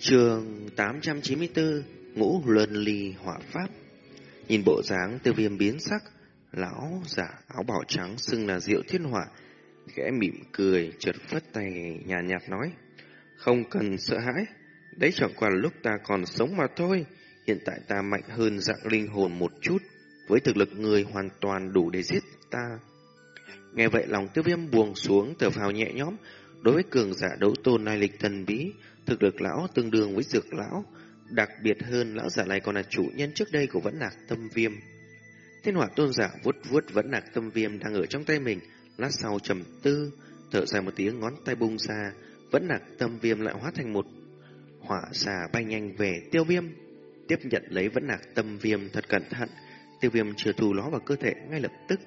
Trường 894 Ngũ Luân Ly Hỏa Pháp. Nhìn bộ dáng tiêu viêm biến sắc Lão giả áo bảo trắng xưng là diệu thiên hỏa Khẽ mỉm cười chợt phất tay nhàn nhạt, nhạt nói Không cần sợ hãi Đấy chẳng qua là lúc ta còn sống mà thôi Hiện tại ta mạnh hơn dạng linh hồn một chút Với thực lực người hoàn toàn đủ để giết ta. Nghe vậy lòng tiêu viêm buông xuống thở phào nhẹ nhõm. Đối với cường giả đấu tôn lai lịch thần bí Thực lực lão tương đương với dược lão, Đặc biệt hơn lão giả này còn là chủ nhân trước đây của vẫn nạc tâm viêm. Thiên hỏa tôn giả vuốt vuốt vẫn nạc tâm viêm đang ở trong tay mình, Lát sau trầm tư, Thở dài một tiếng ngón tay bung ra, Vẫn nạc tâm viêm lại hóa thành một Hỏa xà bay nhanh về tiêu viêm. Tiếp nhận lấy vẫn nạc tâm viêm thật cẩn thận, Tiêu viêm chưa thu nó vào cơ thể ngay lập tức.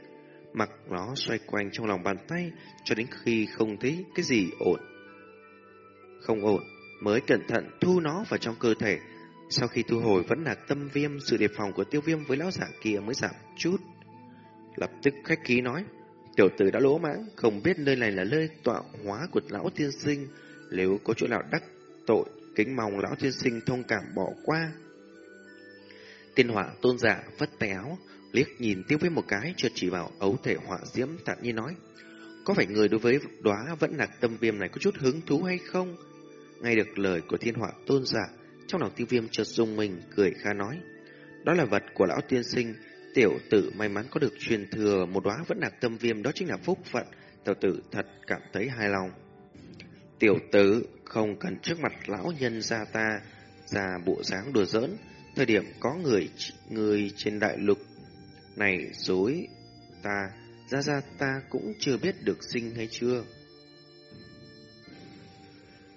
Mặc nó xoay quanh trong lòng bàn tay Cho đến khi không thấy cái gì ổn. Không ổn. Mới cẩn thận thu nó vào trong cơ thể. Sau khi thu hồi, vẫn là tâm viêm, Sự đề phòng của tiêu viêm với lão giả kia mới giảm chút. Lập tức khách khí nói, Tiểu tử đã lỗ mãng, Không biết nơi này là nơi tọa hóa của lão tiên sinh. Nếu có chỗ nào đắc tội, Kính mong lão tiên sinh thông cảm bỏ qua. Tiên hỏa tôn giả vất tay áo, liếc nhìn tiêu viêm một cái, chợt chỉ vào ấu thể hỏa diễm, thản nhiên nói, có phải người đối với đóa vẫn nạc tâm viêm này có chút hứng thú hay không? Nghe được lời của thiên họa tôn giả trong lòng tiêu viêm chợt dùng mình cười kha nói. Đó là vật của lão tiên sinh tiểu tử may mắn có được truyền thừa một đóa vẫn nạc tâm viêm đó chính là phúc phận. Tiểu tử thật cảm thấy hài lòng. Tiểu tử không cần trước mặt lão nhân gia ta ra bộ dáng đùa giỡn. Thời điểm có người người trên đại lục này dối ta, ra ra ta cũng chưa biết được sinh hay chưa.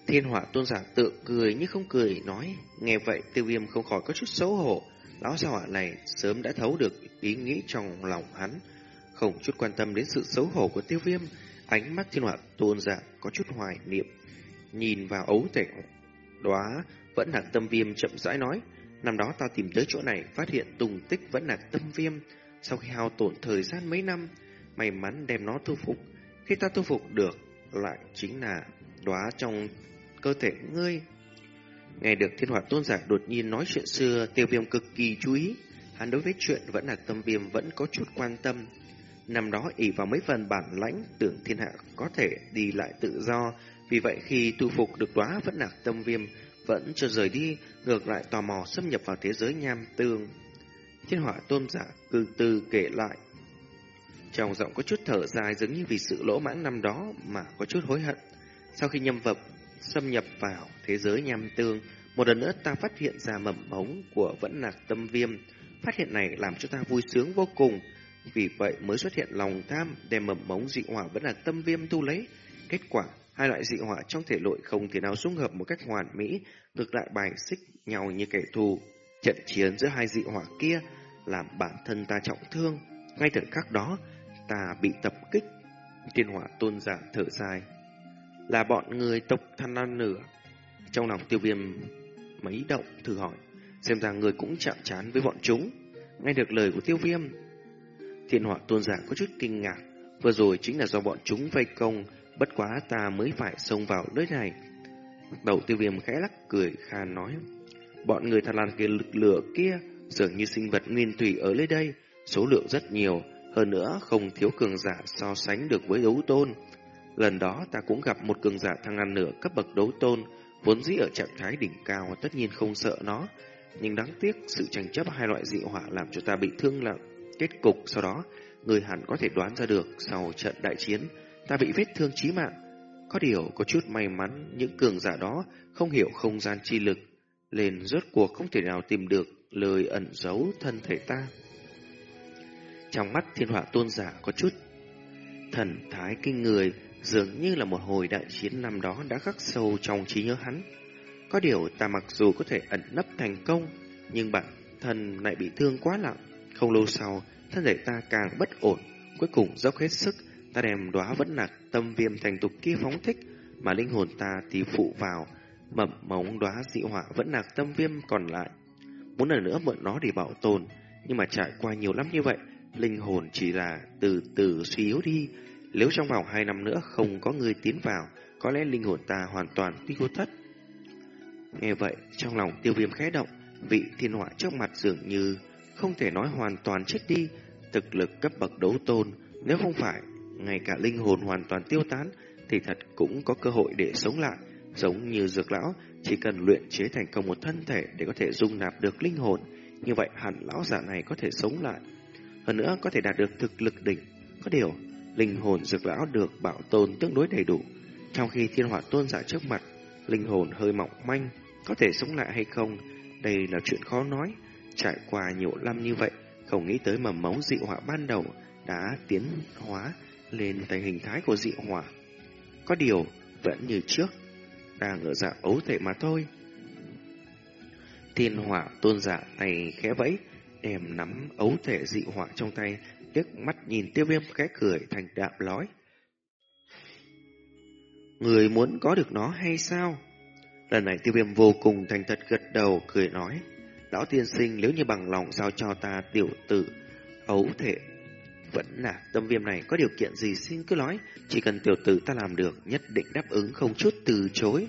Thiên hỏa tôn giả tự cười nhưng không cười nói, nghe vậy tiêu viêm không khỏi có chút xấu hổ. Lão gia hỏa này sớm đã thấu được ý nghĩ trong lòng hắn, không chút quan tâm đến sự xấu hổ của tiêu viêm. Ánh mắt thiên hỏa tôn giả có chút hoài niệm, nhìn vào ấu thể đóa vẫn là tâm viêm chậm rãi nói, năm đó ta tìm tới chỗ này phát hiện tùng tích vẫn là tâm viêm, sau khi hao tổn thời gian mấy năm, may mắn đem nó thu phục. Khi ta thu phục được, lại chính là đóa trong cơ thể ngươi. Nghe được thiên hỏa tôn giả đột nhiên nói chuyện xưa, tiêu viêm cực kỳ chú ý. Hắn đối với chuyện vẫn là tâm viêm vẫn có chút quan tâm. Năm đó ỷ vào mấy phần bản lãnh, tưởng thiên hạ có thể đi lại tự do. Vì vậy khi tu phục được đóa vẫn là tâm viêm, vẫn chưa rời đi, ngược lại tò mò xâm nhập vào thế giới nham tương. Thiên hỏa tôn giả từ từ kể lại. Trong giọng có chút thở dài giống như vì sự lỗ mãn năm đó mà có chút hối hận. Sau khi nhâm vật xâm nhập vào thế giới nham tương, một lần nữa ta phát hiện ra mầm mống của vẫn lạc tâm viêm. Phát hiện này làm cho ta vui sướng vô cùng. Vì vậy mới xuất hiện lòng tham đem mầm mống dị hỏa vẫn lạc tâm viêm thu lấy. Kết quả, hai loại dị hỏa trong thể nội không thể nào dung hợp một cách hoàn mỹ, ngược lại bài xích nhau như kẻ thù. Trận chiến giữa hai dị hỏa kia làm bản thân ta trọng thương. Ngay thời khắc đó, ta bị tập kích. Thiên hỏa tôn giả thở dài. Là bọn người tộc than ăn nửa. Trong lòng tiêu viêm mấy động thử hỏi. Xem ra người cũng chạm chán với bọn chúng. Nghe được lời của tiêu viêm. Thiên họa tôn giả có chút kinh ngạc. Vừa rồi chính là do bọn chúng vây công. Bất quá ta mới phải xông vào nơi này. Đầu tiêu viêm khẽ lắc cười khan nói. Bọn người than lan kia lực lửa kia dường như sinh vật nguyên thủy ở nơi đây, số lượng rất nhiều, hơn nữa không thiếu cường giả so sánh được với đấu tôn. Lần đó ta cũng gặp một cường giả thăng ăn nửa cấp bậc đấu tôn, vốn dĩ ở trạng thái đỉnh cao tất nhiên không sợ nó, nhưng đáng tiếc sự tranh chấp hai loại dị hỏa làm cho ta bị thương nặng. Kết cục sau đó, người hẳn có thể đoán ra được sau trận đại chiến, ta bị vết thương chí mạng. Có điều có chút may mắn những cường giả đó không hiểu không gian chi lực, nên rốt cuộc không thể nào tìm được lời ẩn giấu thân thể ta. Trong mắt thiên họa tôn giả có chút thần thái kinh người, dường như là một hồi đại chiến năm đó đã khắc sâu trong trí nhớ hắn. Có điều ta mặc dù có thể ẩn nấp thành công, nhưng bản thân lại bị thương quá nặng. Không lâu sau, thân thể ta càng bất ổn, cuối cùng dốc hết sức, ta đem đóa vẫn nạc tâm viêm thành tục kia phóng thích, mà linh hồn ta thì phụ vào, mầm mống đóa dị hỏa vẫn nạc tâm viêm còn lại muốn lần nữa mượn nó để bảo tồn, nhưng mà trải qua nhiều lắm như vậy, linh hồn chỉ là từ từ suy yếu đi. Nếu trong vòng hai năm nữa không có người tiến vào, có lẽ linh hồn ta hoàn toàn tiêu thất. Nghe vậy, trong lòng tiêu viêm khẽ động, vị thiên họa trước mặt dường như không thể nói hoàn toàn chết đi, thực lực cấp bậc đấu tôn, nếu không phải ngay cả linh hồn hoàn toàn tiêu tán thì thật cũng có cơ hội để sống lại, giống như dược lão, chỉ cần luyện chế thành công một thân thể để có thể dung nạp được linh hồn, như vậy hẳn lão giả này có thể sống lại. Hơn nữa có thể đạt được thực lực đỉnh, có điều linh hồn dược lão được bảo tồn tương đối đầy đủ, trong khi thiên hỏa tôn giả trước mặt, linh hồn hơi mỏng manh, có thể sống lại hay không, đây là chuyện khó nói. Trải qua nhiều năm như vậy, không nghĩ tới mầm móng dị hỏa ban đầu đã tiến hóa lên thành hình thái của dị hỏa. Có điều, vẫn như trước, đang ở dạng ấu thể mà thôi. Thiên hỏa tôn giả tay khẽ vẫy, đem nắm ấu thể dị hỏa trong tay, liếc mắt nhìn tiêu viêm khẽ cười thành đạm lói. Người muốn có được nó hay sao? Lần này tiêu viêm vô cùng thành thật gật đầu, cười nói. Lão tiên sinh nếu như bằng lòng giao cho ta tiểu tử ấu thể vẫn là tâm viêm này có điều kiện gì xin cứ nói, chỉ cần tiểu tử ta làm được nhất định đáp ứng không chút từ chối.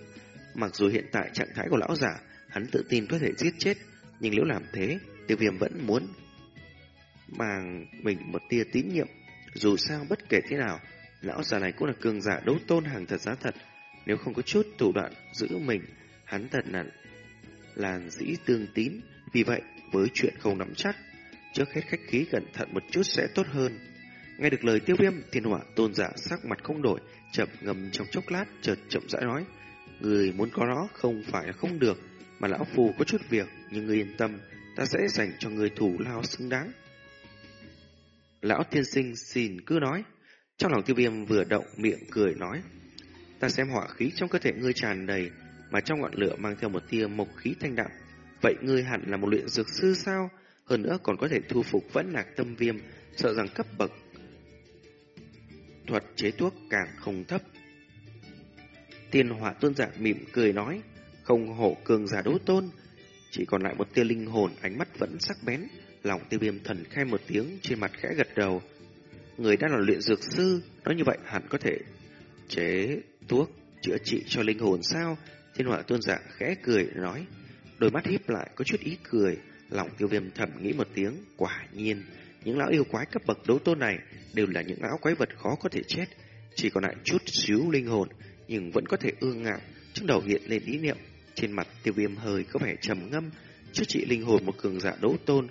Mặc dù hiện tại trạng thái của lão giả, hắn tự tin có thể giết chết, nhưng nếu làm thế, tiêu viêm vẫn muốn mang mình một tia tín nhiệm. Dù sao bất kể thế nào, lão già này cũng là cường giả đấu tôn hàng thật giá thật. Nếu không có chút thủ đoạn giữ mình, hắn thật là làn dĩ tương tín. Vì vậy, với chuyện không nắm chắc, trước hết khách khí cẩn thận một chút sẽ tốt hơn. Nghe được lời tiêu viêm, thiên hỏa tôn giả sắc mặt không đổi, chậm ngầm trong chốc lát, chợt chậm rãi nói. Người muốn có nó không phải là không được, mà lão phù có chút việc, nhưng người yên tâm, ta sẽ dành cho người thủ lao xứng đáng. Lão tiên sinh xin cứ nói. Trong lòng tiêu viêm vừa động miệng cười nói. Ta xem hỏa khí trong cơ thể ngươi tràn đầy, mà trong ngọn lửa mang theo một tia mộc khí thanh đạm. Vậy ngươi hẳn là một luyện dược sư sao? Hơn nữa còn có thể thu phục vẫn lạc tâm viêm, sợ rằng cấp bậc thuật chế thuốc càng không thấp. Tiên hỏa tôn giả mỉm cười nói, không hộ cường giả đố tôn, chỉ còn lại một tia linh hồn ánh mắt vẫn sắc bén, lòng tiêu viêm thần khai một tiếng trên mặt khẽ gật đầu. Người đang là luyện dược sư, nói như vậy hẳn có thể chế thuốc chữa trị cho linh hồn sao? Thiên hỏa tôn giả khẽ cười nói, đôi mắt híp lại có chút ý cười, lòng tiêu viêm thầm nghĩ một tiếng, quả nhiên, những lão yêu quái cấp bậc đấu tôn này đều là những lão quái vật khó có thể chết, chỉ còn lại chút xíu linh hồn, nhưng vẫn có thể ương ngạo, trong đầu hiện lên ý niệm, trên mặt tiêu viêm hơi có vẻ trầm ngâm, chữa trị linh hồn một cường giả đấu tôn,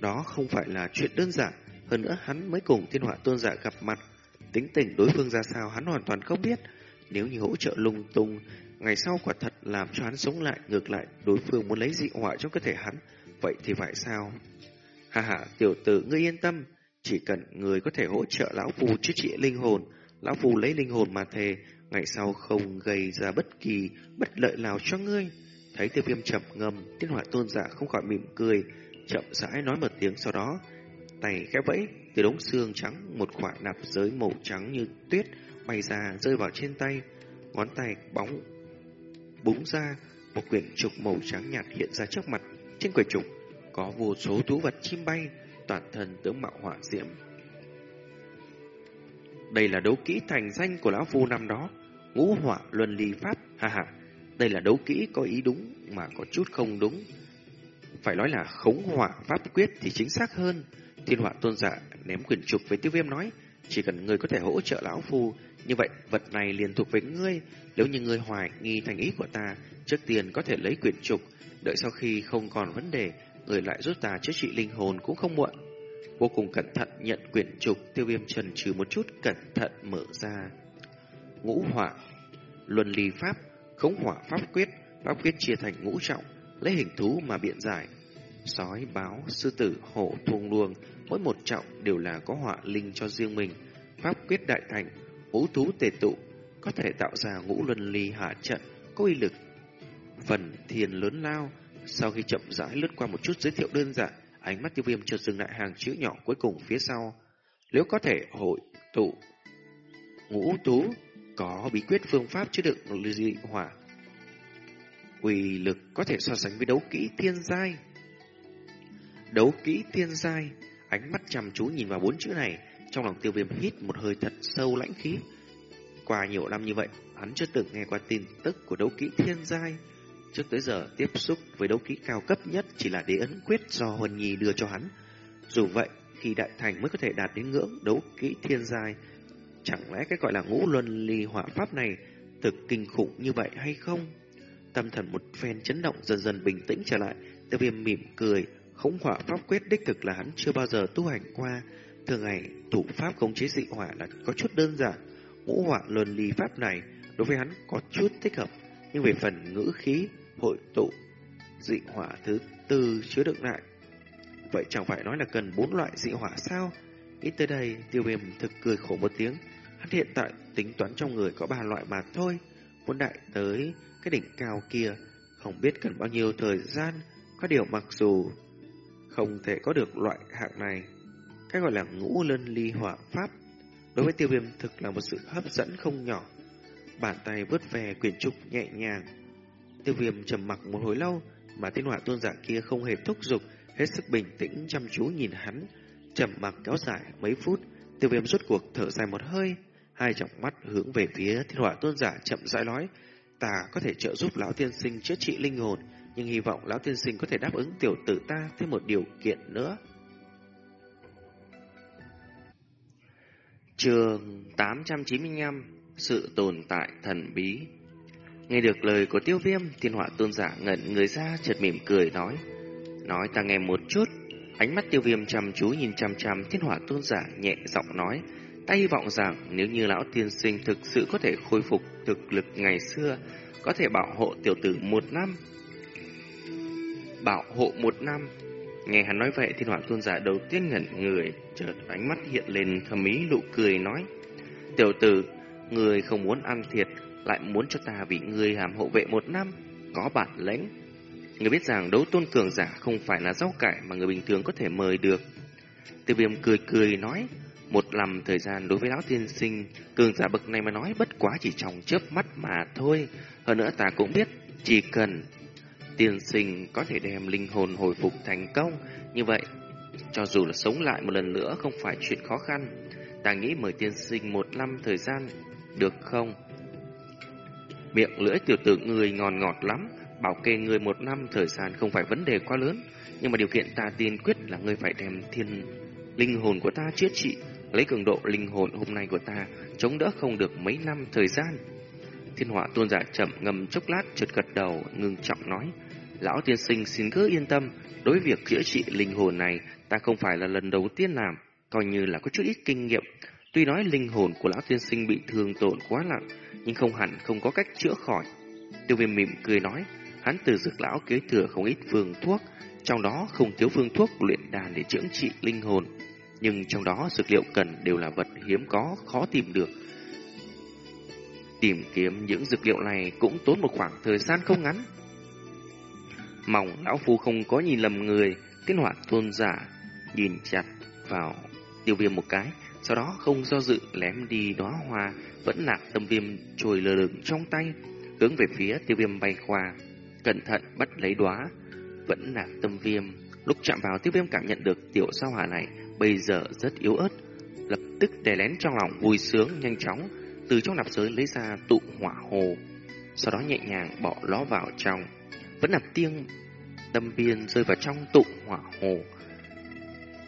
đó không phải là chuyện đơn giản, hơn nữa hắn mới cùng thiên họa tôn giả gặp mặt, tính tình đối phương ra sao hắn hoàn toàn không biết, nếu như hỗ trợ lung tung, ngày sau quả thật làm cho hắn sống lại, ngược lại đối phương muốn lấy dị hỏa trong cơ thể hắn, vậy thì phải sao? Hà hà, tiểu tử ngươi yên tâm, chỉ cần người có thể hỗ trợ lão phù chữa trị linh hồn, lão phù lấy linh hồn mà thề, ngày sau không gây ra bất kỳ bất lợi nào cho ngươi. Thấy tiêu viêm chậm ngầm, tiên họa tôn giả không khỏi mỉm cười, chậm rãi nói một tiếng sau đó, tay khẽ vẫy, từ đống xương trắng một quả nạp giới màu trắng như tuyết bay ra rơi vào trên tay, ngón tay bóng búng ra, một quyển trục màu trắng nhạt hiện ra trước mặt. Trên quyển trục có vô số thú vật chim bay, toàn thân tướng mạo hỏa diễm. Đây là đấu kỹ thành danh của lão phu năm đó, ngũ hỏa luân ly pháp, ha ha. Đây là đấu kỹ có ý đúng mà có chút không đúng. Phải nói là khống hỏa pháp quyết thì chính xác hơn. Thiên hỏa tôn giả ném quyển trục với tiêu viêm nói, chỉ cần người có thể hỗ trợ lão phu, như vậy vật này liền thuộc về ngươi. Nếu như ngươi hoài nghi thành ý của ta, trước tiên có thể lấy quyển trục, đợi sau khi không còn vấn đề, người lại giúp ta chữa trị linh hồn cũng không muộn. Vô cùng cẩn thận nhận quyển trục, tiêu viêm trần trừ một chút cẩn thận mở ra. Ngũ hỏa, luân ly pháp, khống hỏa pháp quyết, pháp quyết chia thành ngũ trọng, lấy hình thú mà biện giải. Sói, báo, sư tử, hổ, thuông luông, mỗi một trọng đều là có hỏa linh cho riêng mình. Pháp quyết đại thành, ngũ thú tề tụ, có thể tạo ra ngũ luân ly hạ trận, có uy lực. Phần thiền lớn lao, sau khi chậm rãi lướt qua một chút giới thiệu đơn giản, ánh mắt tiêu viêm chợt dừng lại hàng chữ nhỏ cuối cùng phía sau. Nếu có thể hội tụ ngũ tú có bí quyết phương pháp chứa đựng dị hỏa uy lực có thể so sánh với đấu kỹ thiên giai. Đấu kỹ thiên giai, ánh mắt chăm chú nhìn vào bốn chữ này, trong lòng tiêu viêm hít một hơi thật sâu lãnh khí. Qua nhiều năm như vậy, hắn chưa từng nghe qua tin tức của đấu kỹ thiên giai. Trước tới giờ tiếp xúc với đấu kỹ cao cấp nhất chỉ là đế ấn quyết do Huân Nhi đưa cho hắn. Dù vậy, khi đại thành mới có thể đạt đến ngưỡng đấu kỹ thiên giai, chẳng lẽ cái gọi là ngũ luân ly hỏa pháp này thực kinh khủng như vậy hay không? Tâm thần một phen chấn động dần dần bình tĩnh trở lại, tiêu viêm mỉm cười, khống hỏa pháp quyết đích thực là hắn chưa bao giờ tu hành qua. Thường ngày, thủ pháp khống chế dị hỏa là có chút đơn giản, ngũ hỏa luân ly pháp này đối với hắn có chút thích hợp, nhưng về phần ngữ khí, hội tụ, dị hỏa thứ tư chứa đựng lại. Vậy chẳng phải nói là cần bốn loại dị hỏa sao? Nghĩ tới đây, tiêu viêm thực cười khổ một tiếng. Hắn hiện tại tính toán trong người có ba loại mà thôi. Muốn đại tới cái đỉnh cao kia, không biết cần bao nhiêu thời gian. Có điều mặc dù không thể có được loại hạng này, cái gọi là ngũ lân ly hỏa pháp, đối với tiêu viêm thực là một sự hấp dẫn không nhỏ. Bàn tay vớt về quyển trục nhẹ nhàng. Tiêu viêm trầm mặc một hồi lâu, mà tên hỏa tôn giả kia không hề thúc giục, hết sức bình tĩnh chăm chú nhìn hắn, trầm mặc kéo dài mấy phút, tiêu viêm rốt cuộc thở dài một hơi, hai tròng mắt hướng về phía thiên hỏa tôn giả chậm rãi nói, ta có thể trợ giúp lão tiên sinh chữa trị linh hồn, nhưng hy vọng lão tiên sinh có thể đáp ứng tiểu tử ta thêm một điều kiện nữa. Trường 895 Sự tồn tại thần bí Nghe được lời của tiêu viêm, thiên hỏa tôn giả ngẩn người ra chợt mỉm cười nói Nói ta nghe một chút Ánh mắt tiêu viêm chăm chú nhìn chăm chăm thiên hỏa tôn giả nhẹ giọng nói Ta hy vọng rằng nếu như lão tiên sinh thực sự có thể khôi phục thực lực ngày xưa Có thể bảo hộ tiểu tử một năm. Bảo hộ một năm. Nghe hắn nói vậy thiên hỏa tôn giả đầu tiên ngẩn người Chợt ánh mắt hiện lên thầm ý nụ cười nói Tiểu tử, người không muốn ăn thiệt Lại muốn cho ta vì người hàm hộ vệ một năm Có bản lĩnh. Người biết rằng đấu tôn cường giả không phải là rau cải mà người bình thường có thể mời được. Tiêu viêm cười cười nói, một lầm thời gian đối với lão tiên sinh, cường giả bậc này mà nói bất quá chỉ trong chớp mắt mà thôi. Hơn nữa ta cũng biết, chỉ cần tiên sinh có thể đem linh hồn hồi phục thành công, như vậy, cho dù là sống lại một lần nữa không phải chuyện khó khăn. Ta nghĩ mời tiên sinh một năm thời gian, được không? Miệng lưỡi tiểu tử người ngon ngọt lắm, Bảo kê người một năm thời gian không phải vấn đề quá lớn, nhưng mà điều kiện ta tiên quyết là người phải đem thiên linh hồn của ta chữa trị, lấy cường độ linh hồn hôm nay của ta chống đỡ không được mấy năm thời gian. Thiên họa tôn giả chậm ngầm chốc lát chợt gật đầu ngưng trọng nói, lão tiên sinh xin cứ yên tâm, đối việc chữa trị linh hồn này ta không phải là lần đầu tiên làm, coi như là có chút ít kinh nghiệm. Tuy nói linh hồn của lão tiên sinh bị thương tổn quá nặng, nhưng không hẳn không có cách chữa khỏi. Tiêu viêm mỉm cười nói, Hắn từ dược lão kế thừa không ít phương thuốc, trong đó không thiếu phương thuốc luyện đàn để chữa trị linh hồn. Nhưng trong đó dược liệu cần đều là vật hiếm có, khó tìm được. Tìm kiếm những dược liệu này cũng tốn một khoảng thời gian không ngắn. Mong lão phu không có nhìn lầm người, tiến hỏa tôn giả, nhìn chặt vào tiêu viêm một cái, sau đó không do dự lém đi đóa hoa vẫn nạc tâm viêm trồi lờ lửng trong tay, hướng về phía tiêu viêm bay qua cẩn thận bắt lấy đóa vẫn là tâm viêm. Lúc chạm vào tiêu viêm cảm nhận được tiểu sao hỏa này bây giờ rất yếu ớt, lập tức đè lén trong lòng vui sướng nhanh chóng từ trong nạp giới lấy ra tụ hỏa hồ, sau đó nhẹ nhàng bỏ nó vào trong. Vẫn nạp tiêng tâm biên rơi vào trong tụ hỏa hồ,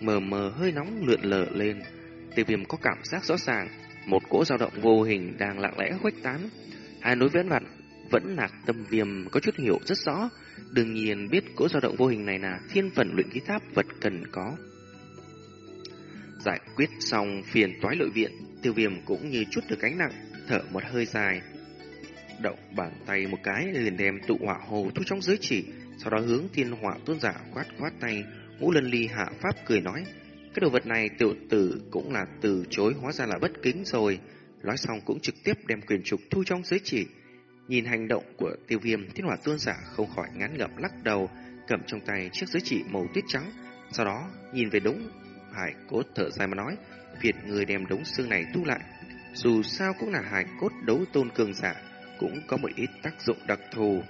mờ mờ hơi nóng lượn lờ lên. Tiêu viêm có cảm giác rõ ràng, một cỗ dao động vô hình đang lặng lẽ khuếch tán. Hai núi vén vặn vẫn nạc tâm viêm có chút hiểu rất rõ, đương nhiên biết cỗ dao động vô hình này là thiên phần luyện khí tháp vật cần có. Giải quyết xong phiền toái lợi viện, tiêu viêm cũng như chút được cánh nặng, thở một hơi dài. Động bàn tay một cái liền đem tụ hỏa hồ thu trong giới chỉ, sau đó hướng thiên hỏa tôn giả quát quát tay, ngũ lân ly hạ pháp cười nói. Cái đồ vật này tiểu tử cũng là từ chối hóa ra là bất kính rồi. Nói xong cũng trực tiếp đem quyền trục thu trong giới chỉ, Nhìn hành động của tiêu viêm, thiên hỏa tôn giả không khỏi ngán ngập lắc đầu, cầm trong tay chiếc giới chỉ màu tuyết trắng. Sau đó, nhìn về đúng hải cốt thở dài mà nói, Việt người đem đống xương này thu lại. Dù sao cũng là hải cốt đấu tôn cường giả, cũng có một ít tác dụng đặc thù.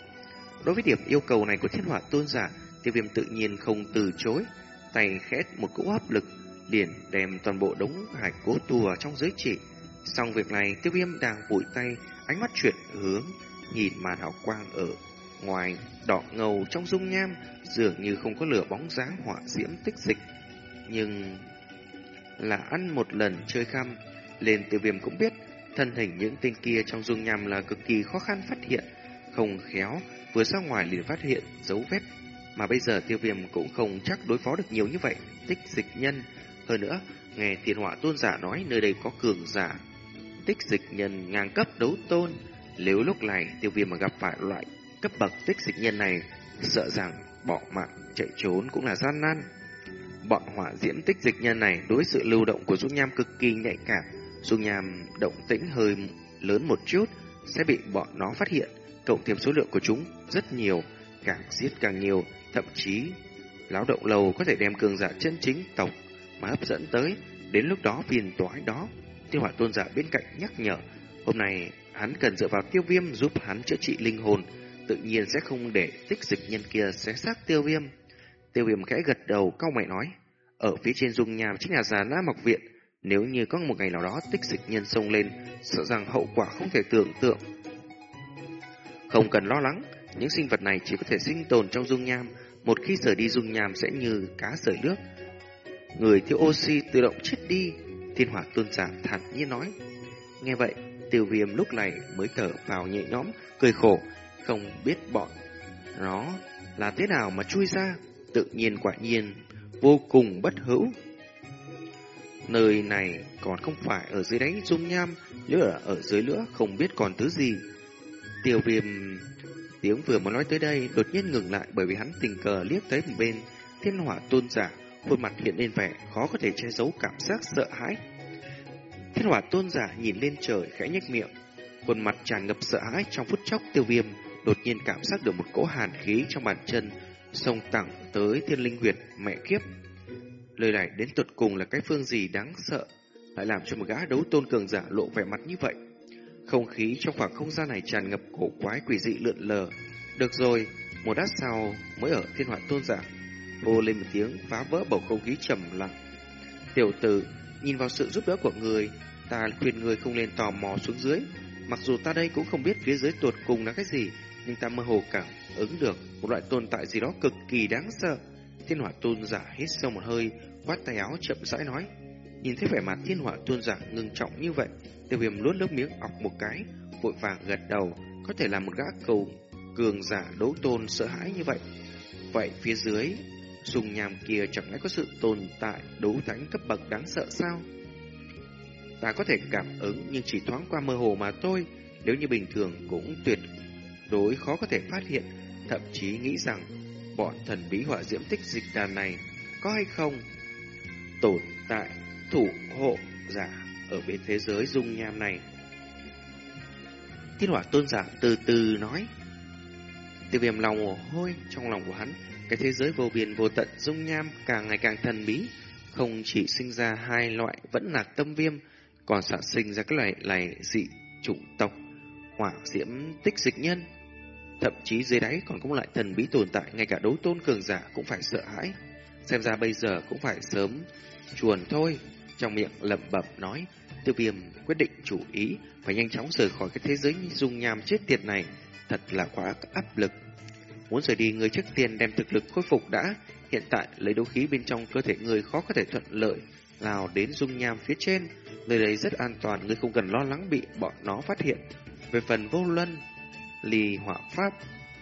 Đối với điểm yêu cầu này của thiên hỏa tôn giả, tiêu viêm tự nhiên không từ chối. Tay khét một cỗ hấp lực, liền đem toàn bộ đống hải cốt tu vào trong giới chỉ. Xong việc này, tiêu viêm đang vội tay, ánh mắt chuyển hướng nhìn màn hào quang ở ngoài đỏ ngầu trong dung nham, dường như không có lửa bóng dáng hỏa diễm tích dịch. Nhưng là ăn một lần chơi khăm, lên tiêu viêm cũng biết thân hình những tên kia trong dung nham là cực kỳ khó khăn phát hiện, không khéo, vừa ra ngoài liền phát hiện dấu vết. Mà bây giờ tiêu viêm cũng không chắc đối phó được nhiều như vậy, tích dịch nhân. Hơn nữa, nghe thiên họa tôn giả nói nơi đây có cường giả. Tích dịch nhân ngang cấp đấu tôn, nếu lúc này tiêu viêm mà gặp phải loại cấp bậc tích dịch nhân này, sợ rằng bỏ mạng chạy trốn cũng là gian nan. Bọn hỏa diễm tích dịch nhân này đối sự lưu động của dung nham cực kỳ nhạy cảm. Dung nham động tĩnh hơi lớn một chút sẽ bị bọn nó phát hiện, cộng thêm số lượng của chúng rất nhiều, càng giết càng nhiều, thậm chí lão động lầu có thể đem cường giả chân chính tộc mà hấp dẫn tới. Đến lúc đó phiền toái đó, tiêu hỏa tôn giả bên cạnh nhắc nhở, hôm nay hắn cần dựa vào tiêu viêm giúp hắn chữa trị linh hồn, tự nhiên sẽ không để tích dịch nhân kia xé xác tiêu viêm. Tiêu viêm khẽ gật đầu, cau mày nói, ở phía trên dung nham chính là già nã mọc viện, nếu như có một ngày nào đó tích dịch nhân sông lên, sợ rằng hậu quả không thể tưởng tượng. Không cần lo lắng, những sinh vật này chỉ có thể sinh tồn trong dung nham, một khi rời đi dung nham sẽ như cá rời nước. Người thiếu oxy tự động chết đi, thiên hỏa tôn giả thản nhiên nói. Nghe vậy, tiêu viêm lúc này mới thở vào nhẹ nhõm, cười khổ, không biết bọn nó là thế nào mà chui ra, tự nhiên quả nhiên vô cùng bất hữu. Nơi này còn không phải ở dưới đáy dung nham, lửa ở, ở dưới nữa không biết còn thứ gì. Tiêu viêm tiếng vừa mới nói tới đây đột nhiên ngừng lại bởi vì hắn tình cờ liếc thấy một bên thiên hỏa tôn giả, khuôn mặt hiện lên vẻ khó có thể che giấu cảm giác sợ hãi. Thiên hỏa tôn giả nhìn lên trời khẽ nhếch miệng, khuôn mặt tràn ngập sợ hãi trong phút chốc tiêu viêm đột nhiên cảm giác được một cỗ hàn khí trong bàn chân xông thẳng tới thiên linh huyệt mẹ kiếp. Lời này đến tuột cùng là cái phương gì đáng sợ, lại làm cho một gã đấu tôn cường giả lộ vẻ mặt như vậy. Không khí trong khoảng không gian này tràn ngập cổ quái quỷ dị lượn lờ. Được rồi, một đát sau mới ở thiên hoạn tôn giả, vô lên một tiếng phá vỡ bầu không khí trầm lặng. Tiểu tử, nhìn vào sự giúp đỡ của người, ta khuyên người không nên tò mò xuống dưới. Mặc dù ta đây cũng không biết phía dưới tuột cùng là cái gì, nhưng ta mơ hồ cảm ứng được một loại tồn tại gì đó cực kỳ đáng sợ. Thiên hỏa tôn giả hít sâu một hơi, quát tay áo chậm rãi nói. Nhìn thấy vẻ mặt thiên hỏa tôn giả ngưng trọng như vậy, tiêu viêm luốt nước miếng ọc một cái, vội vàng gật đầu, có thể là một gã cầu cường giả đấu tôn sợ hãi như vậy. Vậy phía dưới, dùng nhàm kia chẳng lẽ có sự tồn tại đấu thánh cấp bậc đáng sợ sao? Ta có thể cảm ứng nhưng chỉ thoáng qua mơ hồ mà thôi, nếu như bình thường cũng tuyệt đối khó có thể phát hiện, thậm chí nghĩ rằng bọn thần bí hỏa diễm tích dịch đàn này có hay không tồn tại thủ hộ giả ở bên thế giới dung nham này. Thiên hỏa tôn giả từ từ nói. Tiêu viêm lòng mồ hôi trong lòng của hắn, cái thế giới vô biên vô tận dung nham càng ngày càng thần bí, không chỉ sinh ra hai loại vẫn là tâm viêm, còn sản sinh ra các loại này dị chủng tộc, hỏa diễm tích dịch nhân. Thậm chí dưới đáy còn có một loại thần bí tồn tại, ngay cả đấu tôn cường giả cũng phải sợ hãi. Xem ra bây giờ cũng phải sớm chuồn thôi. Trong miệng lẩm bẩm nói, tiêu viêm quyết định chủ ý, phải nhanh chóng rời khỏi cái thế giới dung nham chết tiệt này. Thật là quá áp lực. Muốn rời đi, người trước tiên đem thực lực khôi phục đã. Hiện tại lấy đấu khí bên trong cơ thể người khó có thể thuận lợi nào đến dung nham phía trên. Nơi đây rất an toàn, người không cần lo lắng bị bọn nó phát hiện. Về phần vô luân, lì hỏa pháp,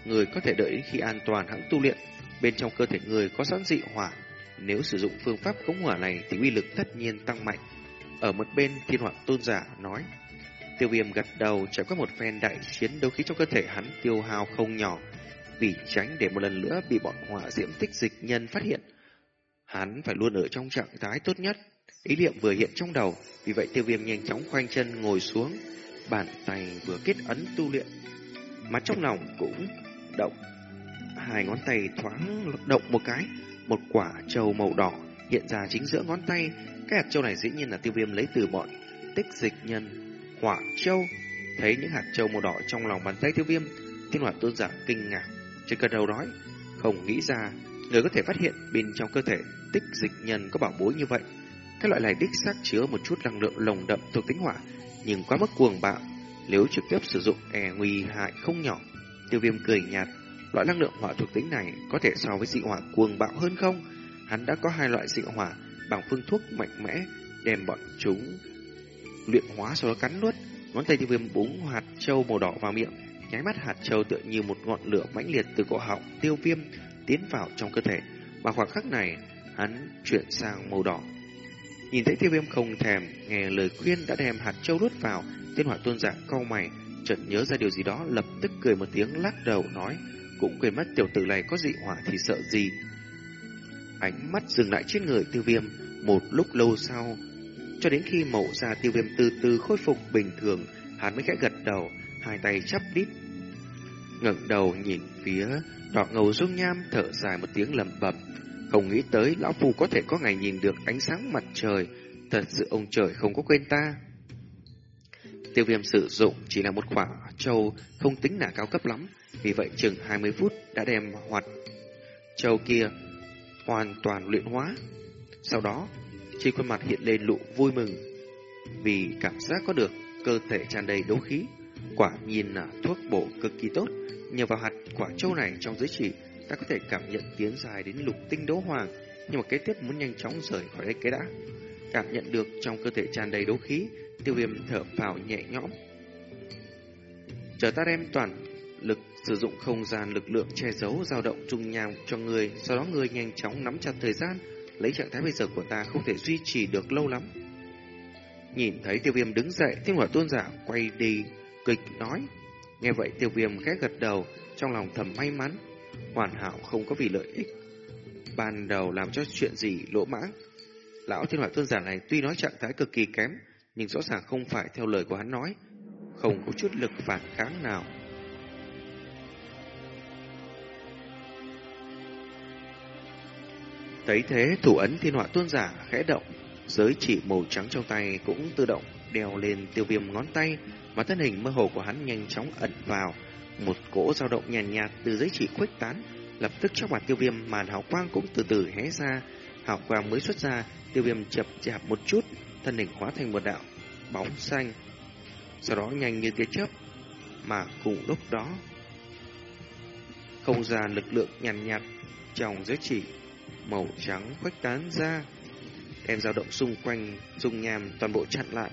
người có thể đợi đến khi an toàn hãng tu luyện. Bên trong cơ thể người có sẵn dị hỏa, nếu sử dụng phương pháp khống hỏa này thì uy lực tất nhiên tăng mạnh. Ở một bên thiên hỏa tôn giả nói, tiêu viêm gật đầu trải qua một phen đại chiến đấu khí trong cơ thể hắn tiêu hao không nhỏ, vì tránh để một lần nữa bị bọn hỏa diễm tích dịch nhân phát hiện. Hắn phải luôn ở trong trạng thái tốt nhất. Ý niệm vừa hiện trong đầu, vì vậy tiêu viêm nhanh chóng khoanh chân ngồi xuống, bàn tay vừa kết ấn tu luyện mà trong lòng cũng động, hai ngón tay thoáng động một cái, một quả trầu màu đỏ hiện ra chính giữa ngón tay. Cái hạt châu này dĩ nhiên là tiêu viêm lấy từ bọn tích dịch nhân hỏa châu. Thấy những hạt châu màu đỏ trong lòng bàn tay tiêu viêm, thiên hỏa tôn giả kinh ngạc. Trên cơn đầu nói, không nghĩ ra người có thể phát hiện bên trong cơ thể tích dịch nhân có bảo bối như vậy. Cái loại này đích xác chứa một chút năng lượng lồng đậm thuộc tính hỏa, nhưng quá mức cuồng bạo. Nếu trực tiếp sử dụng e nguy hại không nhỏ. Tiêu viêm cười nhạt, loại năng lượng hỏa thuộc tính này có thể so với dị hỏa cuồng bạo hơn không? Hắn đã có hai loại dị hỏa bằng phương thuốc mạnh mẽ đem bọn chúng luyện hóa sau đó cắn nuốt. Ngón tay tiêu viêm búng hạt châu màu đỏ vào miệng, nháy mắt hạt châu tựa như một ngọn lửa mãnh liệt từ cổ họng tiêu viêm tiến vào trong cơ thể. Và khoảng khắc này, hắn chuyển sang màu đỏ. Nhìn thấy tiêu viêm không thèm, nghe lời khuyên đã đem hạt châu đút vào, tiên hỏa tôn giả cau mày, chợt nhớ ra điều gì đó, lập tức cười một tiếng lắc đầu nói, cũng quên mất tiểu tử này có dị hỏa thì sợ gì. Ánh mắt dừng lại trên người tiêu viêm, một lúc lâu sau, cho đến khi mẫu ra tiêu viêm từ từ khôi phục bình thường, hắn mới khẽ gật đầu, hai tay chắp đít. ngẩng đầu nhìn phía đỏ ngầu dung nham thở dài một tiếng lầm bầm. Không nghĩ tới lão phu có thể có ngày nhìn được ánh sáng mặt trời, thật sự ông trời không có quên ta. Tiêu viêm sử dụng chỉ là một quả châu không tính là cao cấp lắm, vì vậy chừng 20 phút đã đem hoạt châu kia hoàn toàn luyện hóa. Sau đó, trên khuôn mặt hiện lên lụ vui mừng vì cảm giác có được cơ thể tràn đầy đấu khí. Quả nhìn là thuốc bổ cực kỳ tốt. Nhờ vào hạt quả châu này trong giới chỉ, ta có thể cảm nhận tiến dài đến lục tinh đấu hoàng. Nhưng mà kế tiếp muốn nhanh chóng rời khỏi đây cái đã. Cảm nhận được trong cơ thể tràn đầy đấu khí, tiêu viêm thở phào nhẹ nhõm. Chờ ta đem toàn lực sử dụng không gian lực lượng che giấu dao động trung nham cho người, sau đó người nhanh chóng nắm chặt thời gian, lấy trạng thái bây giờ của ta không thể duy trì được lâu lắm. Nhìn thấy tiêu viêm đứng dậy, thiên hỏa tôn giả quay đi, kịch nói. Nghe vậy tiêu viêm khẽ gật đầu, trong lòng thầm may mắn. Hoàn hảo không có vì lợi ích. Ban đầu làm cho chuyện gì lỗ mãng. Lão thiên hỏa tôn giả này tuy nói trạng thái cực kỳ kém, nhưng rõ ràng không phải theo lời của hắn nói. Không có chút lực phản kháng nào. Thấy thế, thủ ấn thiên họa tuôn giả khẽ động, giới chỉ màu trắng trong tay cũng tự động đeo lên tiêu viêm ngón tay, mà thân hình mơ hồ của hắn nhanh chóng ẩn vào. Một cỗ dao động nhàn nhạt, nhạt từ giới chỉ khuếch tán, lập tức trong mặt tiêu viêm màn hào quang cũng từ từ hé ra, hào quang mới xuất ra, tiêu viêm chập chạp một chút, thân hình hóa thành một đạo bóng xanh, sau đó nhanh như tia chớp, mà cùng lúc đó không gian lực lượng nhàn nhạt, nhạt trong giới chỉ màu trắng khuếch tán ra, đem dao động xung quanh dung nham toàn bộ chặn lại.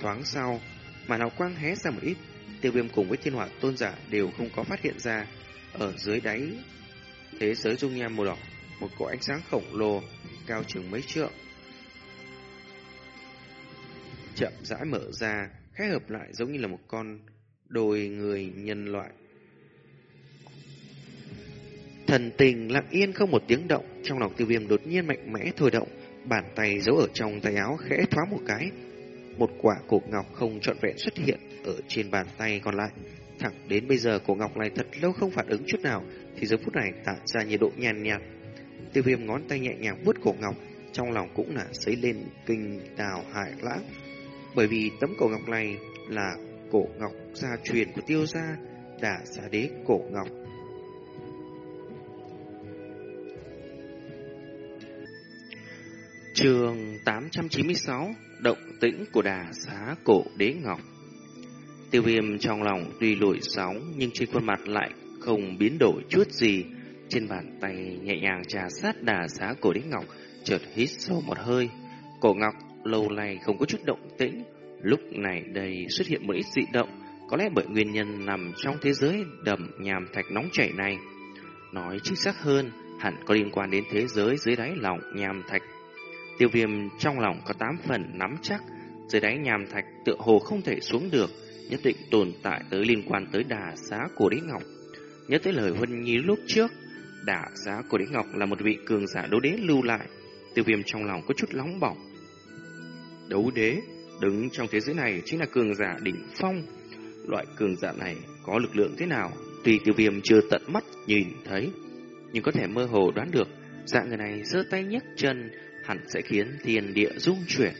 Thoáng sau, mà hào quang hé ra một ít, tiêu viêm cùng với thiên hỏa tôn giả đều không có phát hiện ra. Ở dưới đáy thế giới dung nham màu đỏ, một cỗ ánh sáng khổng lồ cao chừng mấy trượng. Chậm rãi mở ra, khẽ hợp lại giống như là một con đôi người nhân loại. Thần tình lặng yên không một tiếng động, trong lòng tiêu viêm đột nhiên mạnh mẽ thôi động, bàn tay giấu ở trong tay áo khẽ thoáng một cái. Một quả cổ ngọc không trọn vẹn xuất hiện ở trên bàn tay còn lại. Thẳng đến bây giờ cổ ngọc này thật lâu không phản ứng chút nào, thì giờ phút này tạo ra nhiệt độ nhàn nhạt. Tiêu viêm ngón tay nhẹ nhàng vuốt cổ ngọc, trong lòng cũng là sấy lên kinh đào hại lãng. Bởi vì tấm cổ ngọc này là cổ ngọc gia truyền của tiêu gia, đả giá đế cổ ngọc. Trường 896 Động tĩnh của đà xá cổ đế ngọc. Tiêu viêm trong lòng tuy lội sóng Nhưng trên khuôn mặt lại không biến đổi chút gì. Trên bàn tay nhẹ nhàng trà sát đà xá cổ đế ngọc Chợt hít sâu một hơi. Cổ ngọc lâu nay không có chút động tĩnh Lúc này đây xuất hiện một ít dị động Có lẽ bởi nguyên nhân nằm trong thế giới đầm nhàm thạch nóng chảy này Nói chính xác hơn Hẳn có liên quan đến thế giới dưới đáy lòng nhàm thạch Tiêu viêm trong lòng có tám phần nắm chắc, dưới đáy nhàm thạch tựa hồ không thể xuống được, nhất định tồn tại tới liên quan tới đà xá của đế ngọc. Nhớ tới lời Huân nhí lúc trước, đà xá của đế ngọc là một vị cường giả đấu đế lưu lại. Tiêu viêm trong lòng có chút nóng bỏng. Đấu đế, đứng trong thế giới này chính là cường giả đỉnh phong. Loại cường giả này có lực lượng thế nào, tuy tiêu viêm chưa tận mắt nhìn thấy, nhưng có thể mơ hồ đoán được dạng người này giơ tay nhấc chân hẳn sẽ khiến thiên địa rung chuyển.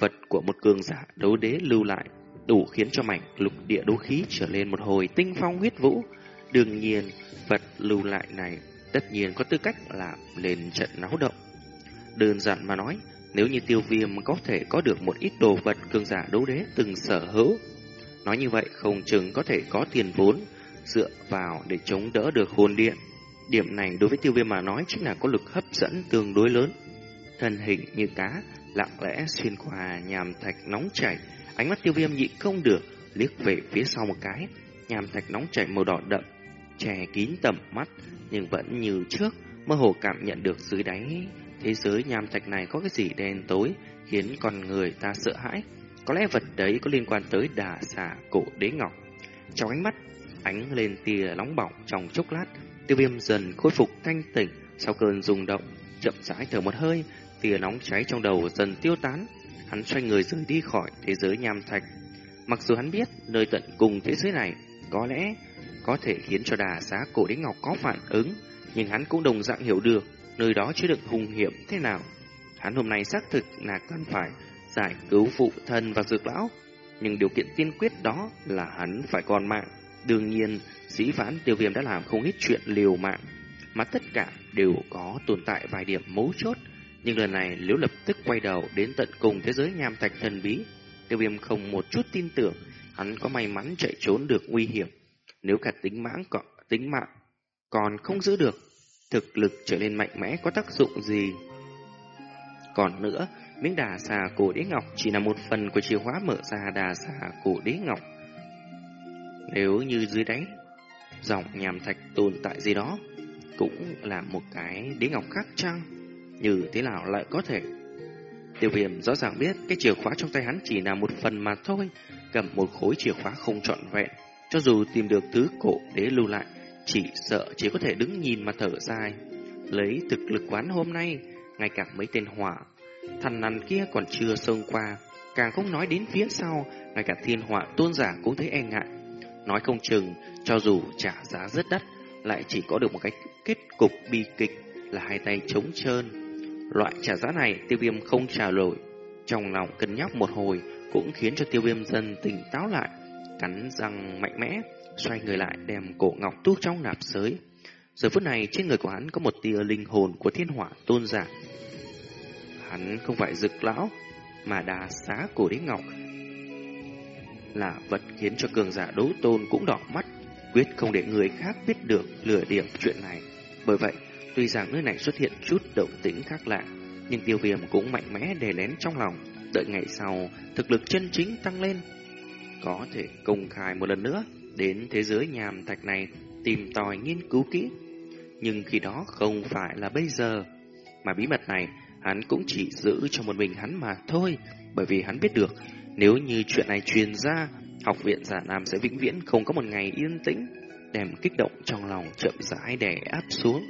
Vật của một cường giả đấu đế lưu lại đủ khiến cho mảnh lục địa đấu khí trở lên một hồi tinh phong huyết vũ. Đương nhiên, vật lưu lại này tất nhiên có tư cách làm lên trận náo động. Đơn giản mà nói, nếu như tiêu viêm có thể có được một ít đồ vật cường giả đấu đế từng sở hữu, nói như vậy không chừng có thể có tiền vốn, dựa vào để chống đỡ được hồn điện. Điểm này đối với tiêu viêm mà nói chính là có lực hấp dẫn tương đối lớn. Thân hình như cá, lặng lẽ xuyên qua nhàm thạch nóng chảy, ánh mắt tiêu viêm nhịn không được, liếc về phía sau một cái, nhàm thạch nóng chảy màu đỏ đậm, che kín tầm mắt, nhưng vẫn như trước, mơ hồ cảm nhận được dưới đáy thế giới nham thạch này có cái gì đen tối, khiến con người ta sợ hãi. Có lẽ vật đấy có liên quan tới đà xà cổ đế ngọc. Trong ánh mắt, ánh lên tia nóng bỏng trong chốc lát, tiêu viêm dần khôi phục thanh tỉnh sau cơn rung động, chậm rãi thở một hơi, tia nóng cháy trong đầu dần tiêu tán. Hắn xoay người rời đi khỏi thế giới nham thạch. Mặc dù hắn biết nơi tận cùng thế giới này có lẽ có thể khiến cho đà xá cổ đế ngọc có phản ứng, nhưng hắn cũng đồng dạng hiểu được nơi đó chứa đựng hung hiểm thế nào. Hắn hôm nay xác thực là cần phải giải cứu phụ thân và dược lão, nhưng điều kiện tiên quyết đó là hắn phải còn mạng. Đương nhiên, dĩ vãn tiêu viêm đã làm không ít chuyện liều mạng, mà tất cả đều có tồn tại vài điểm mấu chốt. Nhưng lần này nếu lập tức quay đầu đến tận cùng thế giới nham thạch thần bí, tiêu viêm không một chút tin tưởng hắn có may mắn chạy trốn được nguy hiểm. Nếu cả tính mãng còn, tính mạng còn không giữ được, thực lực trở nên mạnh mẽ có tác dụng gì? Còn nữa, miếng đà xà cổ đế ngọc chỉ là một phần của chìa khóa mở ra đà xà cổ đế ngọc. Nếu như dưới đáy, dòng nhàm thạch tồn tại gì đó, cũng là một cái đế ngọc khác chăng? Như thế nào lại có thể? Tiêu viêm rõ ràng biết cái chìa khóa trong tay hắn chỉ là một phần mà thôi, cầm một khối chìa khóa không trọn vẹn. Cho dù tìm được thứ cổ đế lưu lại, chỉ sợ chỉ có thể đứng nhìn mà thở dài. Lấy thực lực quán hôm nay, ngay cả mấy tên hỏa, Thằn nằn kia còn chưa xông qua, càng không nói đến phía sau, ngay cả thiên hỏa tôn giả cũng thấy e ngại. Nói không chừng, cho dù trả giá rất đắt, lại chỉ có được một cái kết cục bi kịch là hai tay trống trơn. Loại trả giá này tiêu viêm không trả lời. Trong lòng cân nhắc một hồi cũng khiến cho tiêu viêm dần tỉnh táo lại, cắn răng mạnh mẽ, xoay người lại đem cổ ngọc tuốt trong nạp sới. Giờ phút này trên người của hắn có một tia linh hồn của thiên hỏa tôn giả. Hắn không phải dực lão, mà đà xá cổ đế ngọc là vật khiến cho cường giả đấu tôn cũng đỏ mắt, quyết không để người khác biết được lừa điểm chuyện này. Bởi vậy, tuy rằng nơi này xuất hiện chút động tĩnh khác lạ, nhưng tiêu viêm cũng mạnh mẽ đè lén trong lòng, đợi ngày sau thực lực chân chính tăng lên. Có thể công khai một lần nữa đến thế giới nhàm thạch này tìm tòi nghiên cứu kỹ. Nhưng khi đó không phải là bây giờ, mà bí mật này hắn cũng chỉ giữ cho một mình hắn mà thôi, bởi vì hắn biết được nếu như chuyện này truyền ra, học viện giả nam sẽ vĩnh viễn không có một ngày yên tĩnh, đem kích động trong lòng chậm rãi đè áp xuống.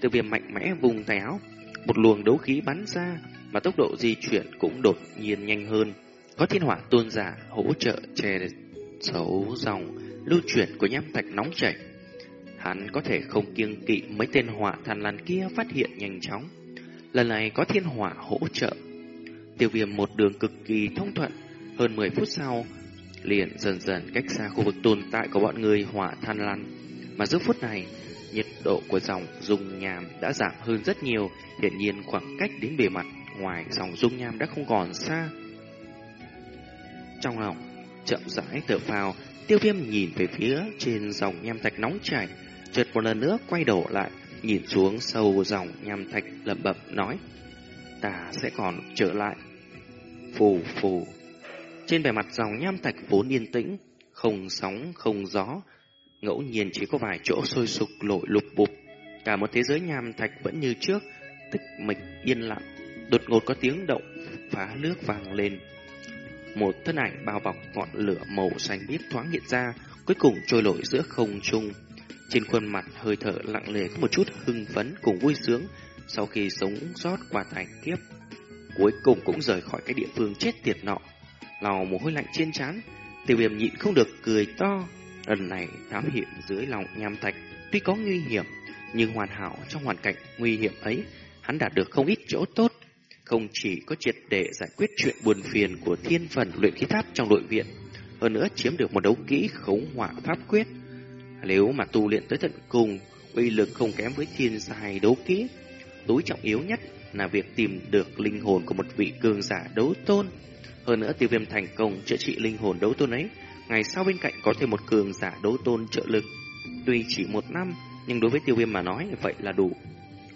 Từ viêm mạnh mẽ vùng tay áo, một luồng đấu khí bắn ra, mà tốc độ di chuyển cũng đột nhiên nhanh hơn. Có thiên hỏa tuôn giả hỗ trợ che xấu dòng lưu chuyển của nham thạch nóng chảy. Hắn có thể không kiêng kỵ mấy tên hỏa thần lan kia phát hiện nhanh chóng. Lần này có thiên hỏa hỗ trợ. Tiêu viêm một đường cực kỳ thông thuận. Hơn 10 phút sau, liền dần dần cách xa khu vực tồn tại của bọn người hỏa than lan. Mà giữa phút này, nhiệt độ của dòng dung nham đã giảm hơn rất nhiều, hiển nhiên khoảng cách đến bề mặt ngoài dòng dung nham đã không còn xa. Trong lòng, chậm rãi thở phào, tiêu viêm nhìn về phía trên dòng nham thạch nóng chảy, chợt một lần nữa quay đầu lại, nhìn xuống sâu dòng nham thạch lẩm bẩm nói, ta sẽ còn trở lại. Phù phù. Trên bề mặt dòng nham thạch vốn yên tĩnh, không sóng, không gió, ngẫu nhiên chỉ có vài chỗ sôi sục lội lục bục, Cả một thế giới nham thạch vẫn như trước, tịch mịch yên lặng, đột ngột có tiếng động phá nước vang lên. Một thân ảnh bao bọc ngọn lửa màu xanh biếc thoáng hiện ra, cuối cùng trôi nổi giữa không trung. Trên khuôn mặt hơi thở lặng lề có một chút hưng phấn cùng vui sướng sau khi sống sót qua thành kiếp. Cuối cùng cũng rời khỏi cái địa phương chết tiệt nọ. Lào mồ hôi lạnh trên trán, tiêu viêm nhịn không được cười to. Lần này thám hiểm dưới lòng nham thạch tuy có nguy hiểm, nhưng hoàn hảo trong hoàn cảnh nguy hiểm ấy, hắn đạt được không ít chỗ tốt không chỉ có triệt để giải quyết chuyện buồn phiền của thiên phần luyện khí tháp trong nội viện, hơn nữa chiếm được một đấu kỹ khống hỏa pháp quyết. Nếu mà tu luyện tới tận cùng, uy lực không kém với thiên giai đấu kỹ. Tối trọng yếu nhất là việc tìm được linh hồn của một vị cường giả đấu tôn. Hơn nữa tiêu viêm thành công chữa trị linh hồn đấu tôn ấy, ngày sau bên cạnh có thêm một cường giả đấu tôn trợ lực, Tuy chỉ một năm, nhưng đối với tiêu viêm mà nói vậy là đủ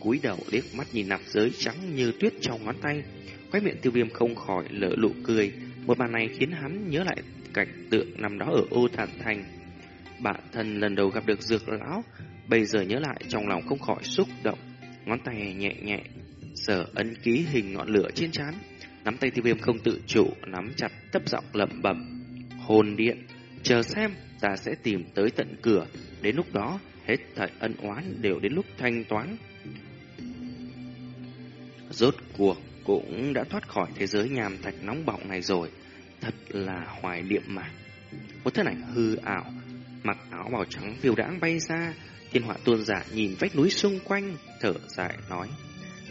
cúi đầu liếc mắt nhìn nạp giới trắng như tuyết trong ngón tay, Khóe miệng tiêu viêm không khỏi lỡ lụ cười. Một màn này khiến hắn nhớ lại cảnh tượng nằm đó ở ô thản thành. Bản thân lần đầu gặp được dược lão, bây giờ nhớ lại trong lòng không khỏi xúc động, ngón tay nhẹ nhẹ sờ ấn ký hình ngọn lửa trên trán, nắm tay tiêu viêm không tự chủ, nắm chặt thấp giọng lẩm bẩm, hồn điện, chờ xem ta sẽ tìm tới tận cửa, đến lúc đó hết thảy ân oán đều đến lúc thanh toán. Rốt cuộc cũng đã thoát khỏi thế giới nhàm thạch nóng bỏng này rồi, thật là hoài niệm mà. Một thân ảnh hư ảo, mặc áo bào trắng phiêu đãng bay ra, thiên họa tuôn giả nhìn vách núi xung quanh, thở dài nói.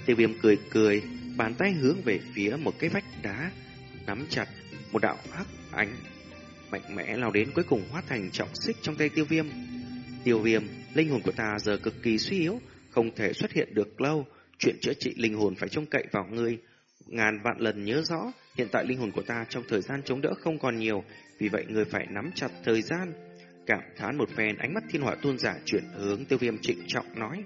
Tiêu viêm cười cười, bàn tay hướng về phía một cái vách đá, nắm chặt một đạo hắc ánh mạnh mẽ lao đến cuối cùng hóa thành trọng xích trong tay tiêu viêm. Tiêu viêm, linh hồn của ta giờ cực kỳ suy yếu, không thể xuất hiện được lâu. Chuyện chữa trị linh hồn phải trông cậy vào ngươi. Ngàn vạn lần nhớ rõ, hiện tại linh hồn của ta trong thời gian chống đỡ không còn nhiều, vì vậy ngươi phải nắm chặt thời gian. Cảm thán một phen ánh mắt thiên hỏa tuôn giả chuyển hướng tiêu viêm trịnh trọng nói.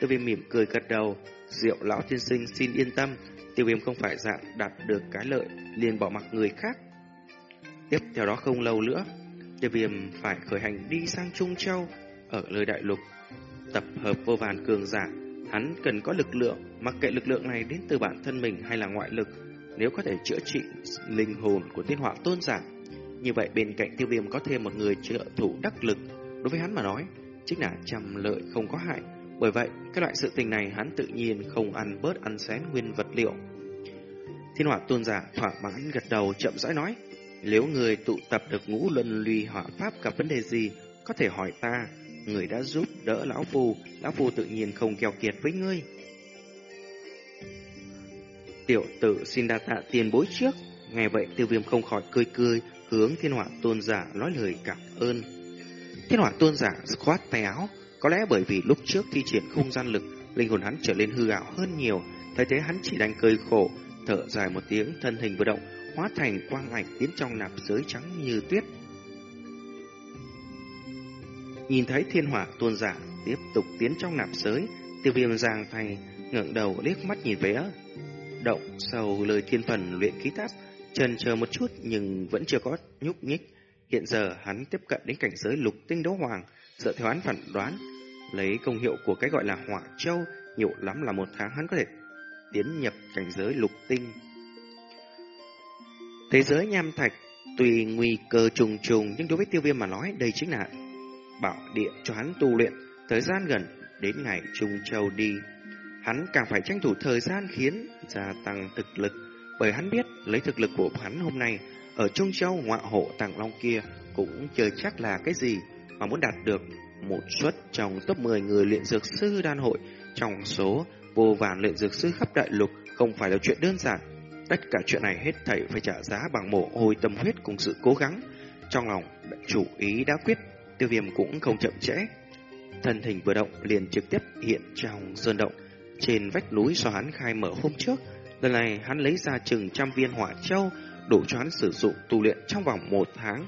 Tiêu viêm mỉm cười gật đầu, diệu lão tiên sinh xin yên tâm, tiêu viêm không phải dạng đạt được cái lợi liền bỏ mặc người khác Tiếp theo đó không lâu nữa, tiêu viêm phải khởi hành đi sang Trung Châu ở lời đại lục. Tập hợp vô vàn cường giả, hắn cần có lực lượng, mặc kệ lực lượng này đến từ bản thân mình hay là ngoại lực. Nếu có thể chữa trị linh hồn của tiên họa tôn giả, như vậy bên cạnh tiêu viêm có thêm một người trợ thủ đắc lực. Đối với hắn mà nói, chính là trăm lợi không có hại. Bởi vậy, cái loại sự tình này hắn tự nhiên không ăn bớt ăn xén nguyên vật liệu. Thiên họa tôn giả thỏa mãn gật đầu chậm rãi nói, nếu người tụ tập được ngũ luân ly hỏa pháp gặp vấn đề gì, có thể hỏi ta. Người đã giúp đỡ lão phù, lão phù tự nhiên không keo kiệt với ngươi. Tiểu tử xin đa tạ tiền bối trước. Nghe vậy tiêu viêm không khỏi cười cười, hướng thiên hỏa tôn giả nói lời cảm ơn. Thiên hỏa tôn giả khoát tay áo, có lẽ bởi vì lúc trước thi triển không gian lực, linh hồn hắn trở nên hư ảo hơn nhiều, thấy thế hắn chỉ đành cười khổ, thở dài một tiếng, thân hình vừa động, hóa thành quang ảnh tiến trong nạp giới trắng như tuyết. Nhìn thấy thiên hỏa tuôn giả tiếp tục tiến trong nạp giới, tiêu viêm giang thay ngẩng đầu liếc mắt nhìn về động sầu lời thiên phần luyện khí tháp, trần chờ một chút nhưng vẫn chưa có nhúc nhích. Hiện giờ hắn tiếp cận đến cảnh giới lục tinh đấu hoàng, dựa theo hắn phản đoán, lấy công hiệu của cái gọi là hỏa châu, nhiều lắm là một tháng hắn có thể tiến nhập cảnh giới lục tinh Thế giới nham thạch tùy nguy cơ trùng trùng nhưng đối với tiêu viêm mà nói đây chính là bảo địa cho hắn tu luyện thời gian gần đến ngày Trung Châu đi. Hắn càng phải tranh thủ thời gian khiến gia tăng thực lực bởi hắn biết lấy thực lực của hắn hôm nay ở Trung Châu ngọa hộ tàng long kia cũng chưa chắc là cái gì mà muốn đạt được một suất trong top 10 người luyện dược sư đan hội trong số vô vàn luyện dược sư khắp đại lục không phải là chuyện đơn giản. Tất cả chuyện này hết thảy phải trả giá bằng mồ hôi tâm huyết cùng sự cố gắng. Trong lòng, chủ ý đã quyết, tiêu viêm cũng không chậm trễ. Thân hình vừa động liền trực tiếp hiện trong sơn động. Trên vách núi do hắn khai mở hôm trước, lần này hắn lấy ra chừng trăm viên hỏa châu, đủ cho hắn sử dụng tu luyện trong vòng một tháng.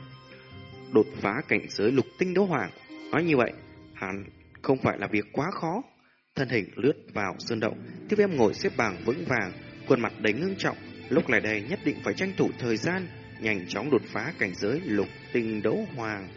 Đột phá cảnh giới lục tinh đấu hoàng. Nói như vậy, hắn không phải là việc quá khó. Thân hình lướt vào sơn động, tiêu viêm ngồi xếp bằng vững vàng, khuôn mặt đầy ngưng trọng, lúc này đây nhất định phải tranh thủ thời gian, nhanh chóng đột phá cảnh giới lục tinh đấu hoàng.